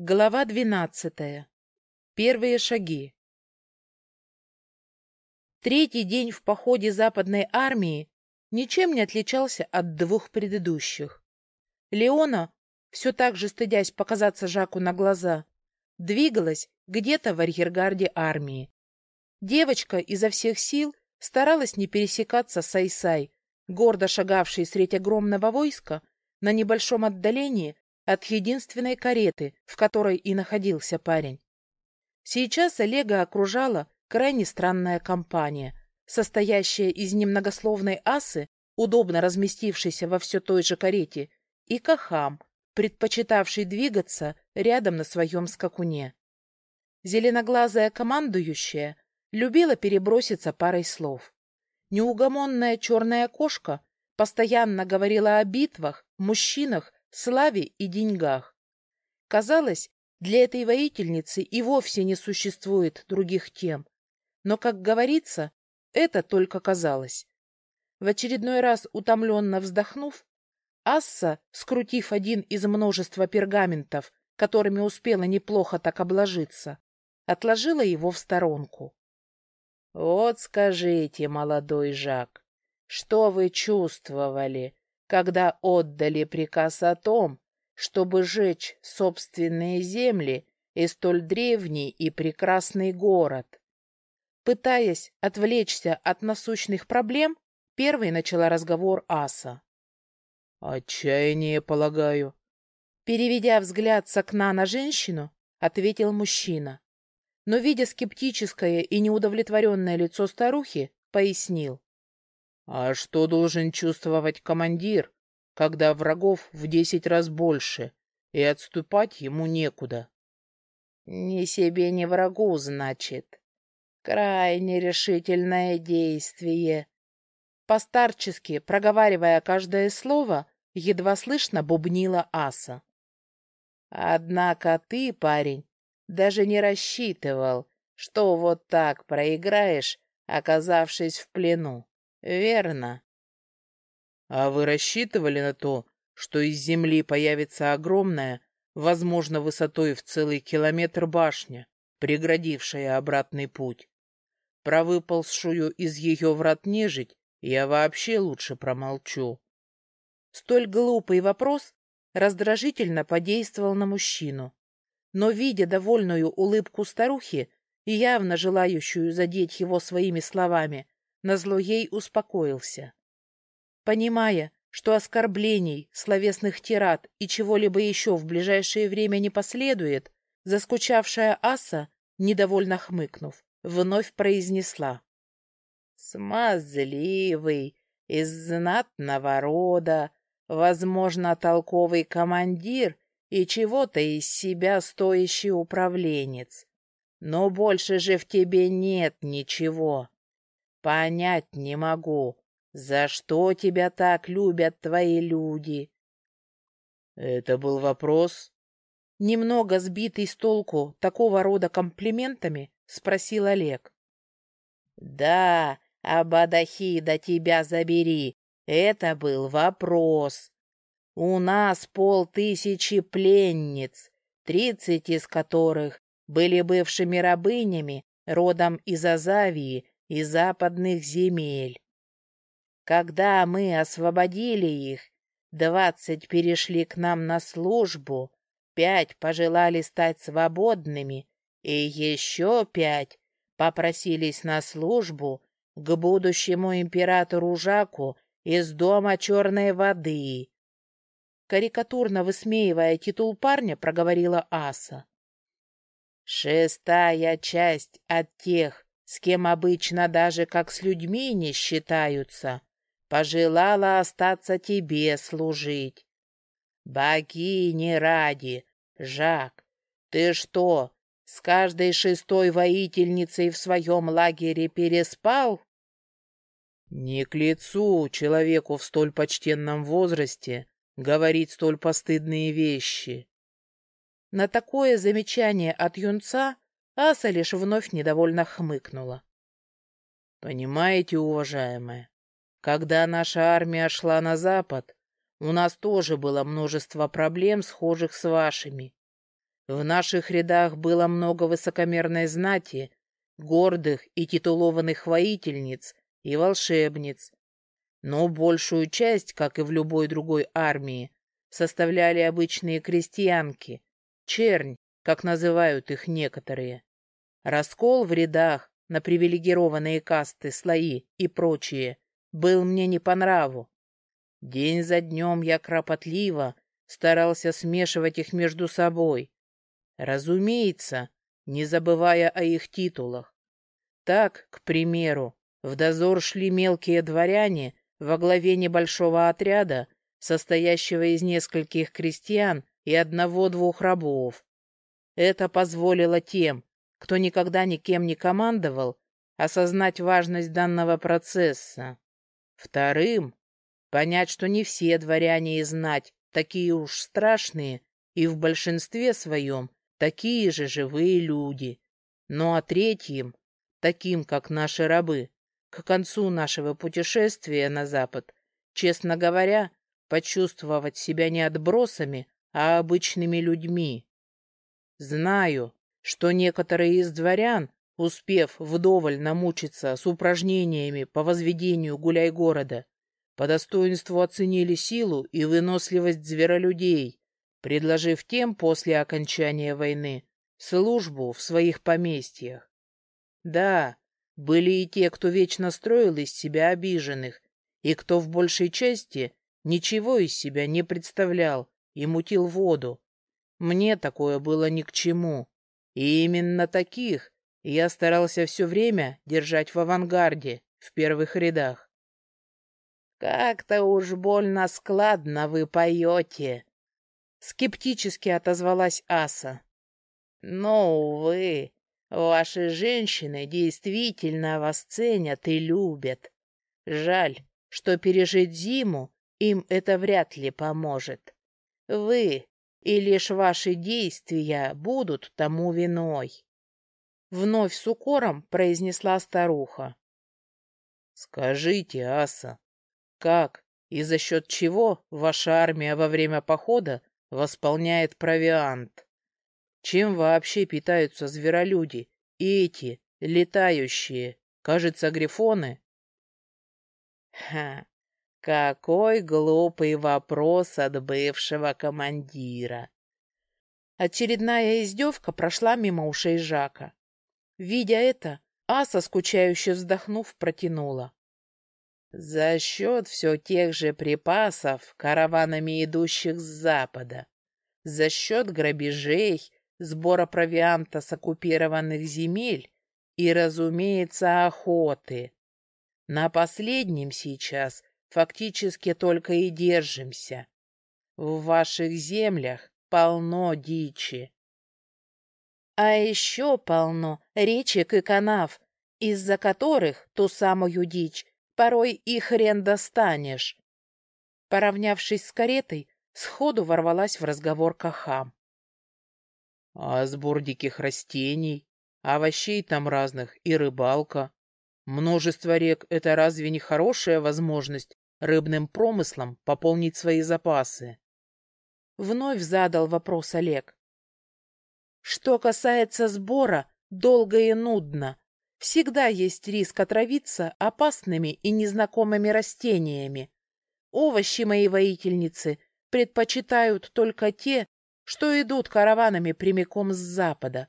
Глава двенадцатая. Первые шаги. Третий день в походе Западной армии ничем не отличался от двух предыдущих. Леона, все так же стыдясь показаться Жаку на глаза, двигалась где-то в арьергарде армии. Девочка изо всех сил старалась не пересекаться с Айсай, гордо шагавшей средь огромного войска на небольшом отдалении от единственной кареты, в которой и находился парень. Сейчас Олега окружала крайне странная компания, состоящая из немногословной асы, удобно разместившейся во все той же карете, и Кахам, предпочитавший двигаться рядом на своем скакуне. Зеленоглазая командующая любила переброситься парой слов. Неугомонная черная кошка постоянно говорила о битвах, мужчинах славе и деньгах. Казалось, для этой воительницы и вовсе не существует других тем. Но, как говорится, это только казалось. В очередной раз утомленно вздохнув, Асса, скрутив один из множества пергаментов, которыми успела неплохо так обложиться, отложила его в сторонку. — Вот скажите, молодой Жак, что вы чувствовали, когда отдали приказ о том, чтобы жечь собственные земли и столь древний и прекрасный город. Пытаясь отвлечься от насущных проблем, первой начала разговор Аса. «Отчаяние, полагаю». Переведя взгляд с окна на женщину, ответил мужчина. Но, видя скептическое и неудовлетворенное лицо старухи, пояснил. А что должен чувствовать командир, когда врагов в десять раз больше, и отступать ему некуда? Ни себе, ни врагу, значит. Крайне решительное действие. Постарчески, проговаривая каждое слово, едва слышно бубнила Аса. Однако ты, парень, даже не рассчитывал, что вот так проиграешь, оказавшись в плену. Верно. А вы рассчитывали на то, что из земли появится огромная, возможно, высотой в целый километр башня, преградившая обратный путь? Про выползшую из ее врат нежить я вообще лучше промолчу. Столь глупый вопрос раздражительно подействовал на мужчину. Но, видя довольную улыбку старухи, явно желающую задеть его своими словами, назло ей успокоился. Понимая, что оскорблений, словесных тират и чего-либо еще в ближайшее время не последует, заскучавшая аса, недовольно хмыкнув, вновь произнесла. «Смазливый, из знатного рода, возможно, толковый командир и чего-то из себя стоящий управленец. Но больше же в тебе нет ничего. Понять не могу, за что тебя так любят твои люди? Это был вопрос? Немного сбитый с толку такого рода комплиментами, спросил Олег. Да, Абадахида тебя забери, это был вопрос. У нас полтысячи пленниц, тридцать из которых были бывшими рабынями родом из Азавии и западных земель. Когда мы освободили их, двадцать перешли к нам на службу, пять пожелали стать свободными, и еще пять попросились на службу к будущему императору Жаку из дома черной воды. Карикатурно высмеивая титул парня, проговорила Аса. Шестая часть от тех, с кем обычно даже как с людьми не считаются, пожелала остаться тебе служить. Богини ради, Жак, ты что, с каждой шестой воительницей в своем лагере переспал? Не к лицу человеку в столь почтенном возрасте говорить столь постыдные вещи. На такое замечание от юнца Аса лишь вновь недовольно хмыкнула. «Понимаете, уважаемая, когда наша армия шла на запад, у нас тоже было множество проблем, схожих с вашими. В наших рядах было много высокомерной знати, гордых и титулованных воительниц и волшебниц. Но большую часть, как и в любой другой армии, составляли обычные крестьянки, чернь, как называют их некоторые. Раскол в рядах на привилегированные касты, слои и прочие был мне не по нраву. День за днем я кропотливо старался смешивать их между собой. Разумеется, не забывая о их титулах. Так, к примеру, в дозор шли мелкие дворяне во главе небольшого отряда, состоящего из нескольких крестьян и одного-двух рабов. Это позволило тем, кто никогда никем не командовал, осознать важность данного процесса. Вторым — понять, что не все дворяне и знать такие уж страшные и в большинстве своем такие же живые люди. Ну а третьим, таким как наши рабы, к концу нашего путешествия на запад, честно говоря, почувствовать себя не отбросами, а обычными людьми. Знаю, что некоторые из дворян, успев вдоволь намучиться с упражнениями по возведению гуляй-города, по достоинству оценили силу и выносливость зверолюдей, предложив тем после окончания войны службу в своих поместьях. Да, были и те, кто вечно строил из себя обиженных, и кто в большей части ничего из себя не представлял и мутил воду. Мне такое было ни к чему. И именно таких я старался все время держать в авангарде, в первых рядах. «Как-то уж больно складно вы поете», — скептически отозвалась Аса. «Но, увы, ваши женщины действительно вас ценят и любят. Жаль, что пережить зиму им это вряд ли поможет. Вы и лишь ваши действия будут тому виной. Вновь с укором произнесла старуха. Скажите, Аса, как и за счет чего ваша армия во время похода восполняет провиант? Чем вообще питаются зверолюди и эти летающие, кажется, грифоны? Ха, какой глупый вопрос от бывшего командира. Очередная издевка прошла мимо ушей Жака. Видя это, Аса, скучающе вздохнув, протянула. За счет все тех же припасов, караванами идущих с запада, за счет грабежей, сбора провианта с оккупированных земель и, разумеется, охоты. На последнем сейчас фактически только и держимся. В ваших землях полно дичи. А еще полно речек и канав, из-за которых ту самую дичь порой и хрен достанешь. Поравнявшись с каретой, сходу ворвалась в разговор Кахам. — А сбор диких растений, овощей там разных и рыбалка. Множество рек — это разве не хорошая возможность рыбным промыслом пополнить свои запасы? Вновь задал вопрос Олег. Что касается сбора, долго и нудно. Всегда есть риск отравиться опасными и незнакомыми растениями. Овощи моей воительницы предпочитают только те, что идут караванами прямиком с запада.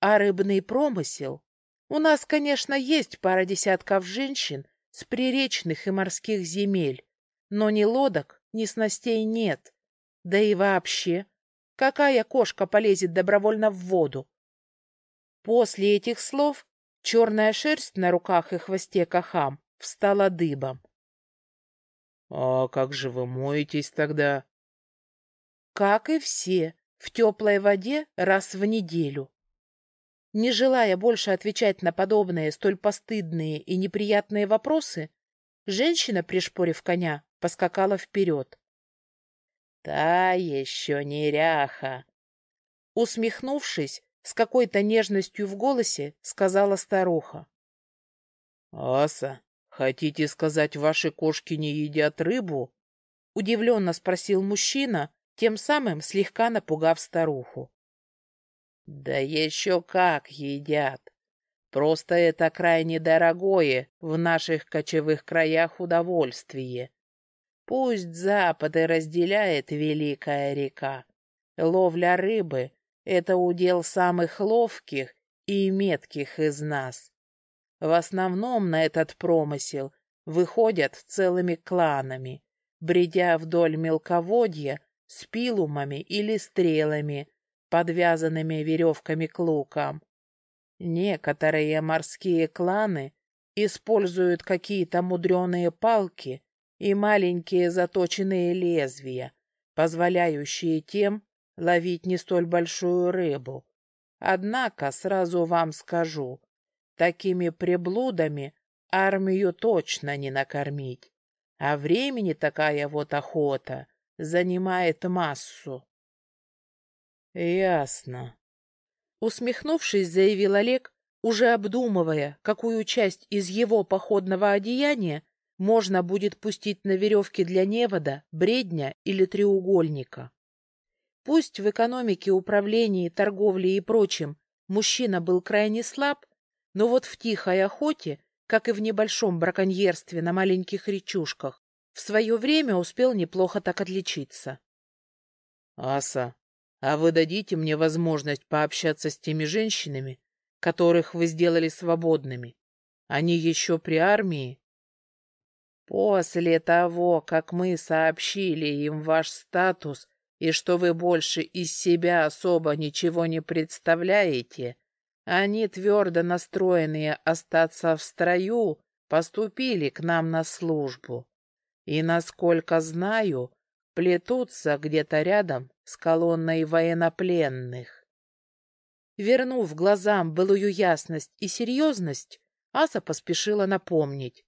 А рыбный промысел у нас, конечно, есть пара десятков женщин с приречных и морских земель, но ни лодок, ни снастей нет. Да и вообще, какая кошка полезет добровольно в воду? После этих слов черная шерсть на руках и хвосте кахам встала дыбом. — А как же вы моетесь тогда? — Как и все, в теплой воде раз в неделю. Не желая больше отвечать на подобные столь постыдные и неприятные вопросы, женщина, пришпорив коня, поскакала вперед. «Та еще неряха!» Усмехнувшись, с какой-то нежностью в голосе сказала старуха. «Аса, хотите сказать, ваши кошки не едят рыбу?» Удивленно спросил мужчина, тем самым слегка напугав старуху. Да еще как едят. Просто это крайне дорогое в наших кочевых краях удовольствие. Пусть запады разделяет великая река. Ловля рыбы — это удел самых ловких и метких из нас. В основном на этот промысел выходят целыми кланами, бредя вдоль мелководья с пилумами или стрелами, подвязанными веревками к лукам. Некоторые морские кланы используют какие-то мудреные палки и маленькие заточенные лезвия, позволяющие тем ловить не столь большую рыбу. Однако, сразу вам скажу, такими приблудами армию точно не накормить, а времени такая вот охота занимает массу. Ясно. Усмехнувшись, заявил Олег, уже обдумывая, какую часть из его походного одеяния можно будет пустить на веревки для невода, бредня или треугольника. Пусть в экономике, управлении, торговле и прочем мужчина был крайне слаб, но вот в тихой охоте, как и в небольшом браконьерстве на маленьких речушках, в свое время успел неплохо так отличиться. — Аса, а вы дадите мне возможность пообщаться с теми женщинами, которых вы сделали свободными? Они еще при армии? После того, как мы сообщили им ваш статус и что вы больше из себя особо ничего не представляете, они, твердо настроенные остаться в строю, поступили к нам на службу. И, насколько знаю, плетутся где-то рядом с колонной военнопленных. Вернув глазам былую ясность и серьезность, Аса поспешила напомнить.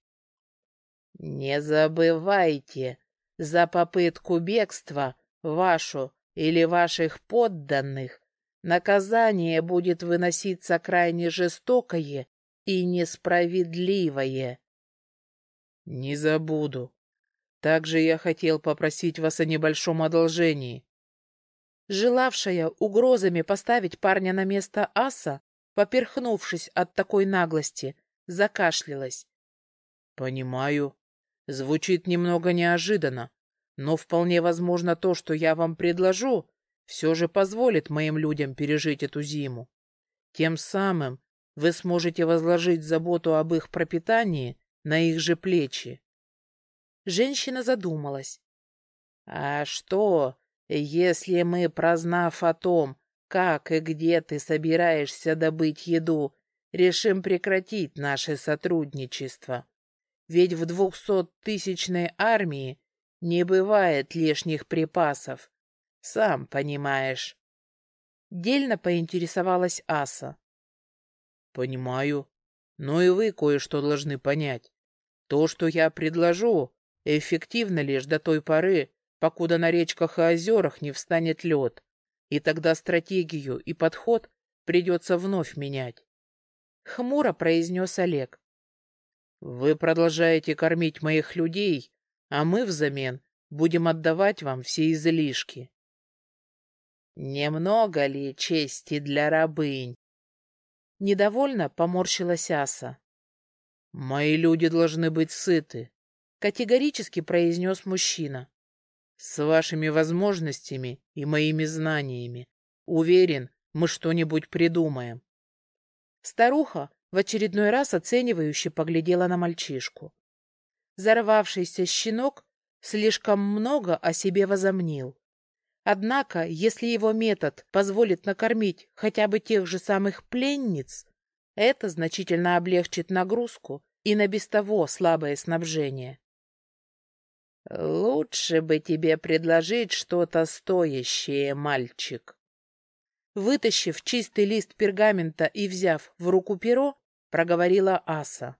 «Не забывайте, за попытку бегства вашу или ваших подданных наказание будет выноситься крайне жестокое и несправедливое». «Не забуду», также я хотел попросить вас о небольшом одолжении. Желавшая угрозами поставить парня на место аса, поперхнувшись от такой наглости, закашлялась. Понимаю. Звучит немного неожиданно, но вполне возможно то, что я вам предложу, все же позволит моим людям пережить эту зиму. Тем самым вы сможете возложить заботу об их пропитании на их же плечи. Женщина задумалась. «А что, если мы, прознав о том, как и где ты собираешься добыть еду, решим прекратить наше сотрудничество? Ведь в двухсоттысячной армии не бывает лишних припасов, сам понимаешь». Дельно поинтересовалась Аса. «Понимаю, но и вы кое-что должны понять. То, что я предложу, эффективно лишь до той поры, покуда на речках и озерах не встанет лед, и тогда стратегию и подход придется вновь менять. Хмуро произнес Олег. Вы продолжаете кормить моих людей, а мы взамен будем отдавать вам все излишки. Немного ли чести для рабынь? Недовольно поморщилась Аса. Мои люди должны быть сыты, категорически произнес мужчина. С вашими возможностями и моими знаниями. Уверен, мы что-нибудь придумаем. Старуха в очередной раз оценивающе поглядела на мальчишку. Зарвавшийся щенок слишком много о себе возомнил. Однако, если его метод позволит накормить хотя бы тех же самых пленниц, это значительно облегчит нагрузку и на без того слабое снабжение. «Лучше бы тебе предложить что-то стоящее, мальчик». Вытащив чистый лист пергамента и взяв в руку перо, проговорила Аса.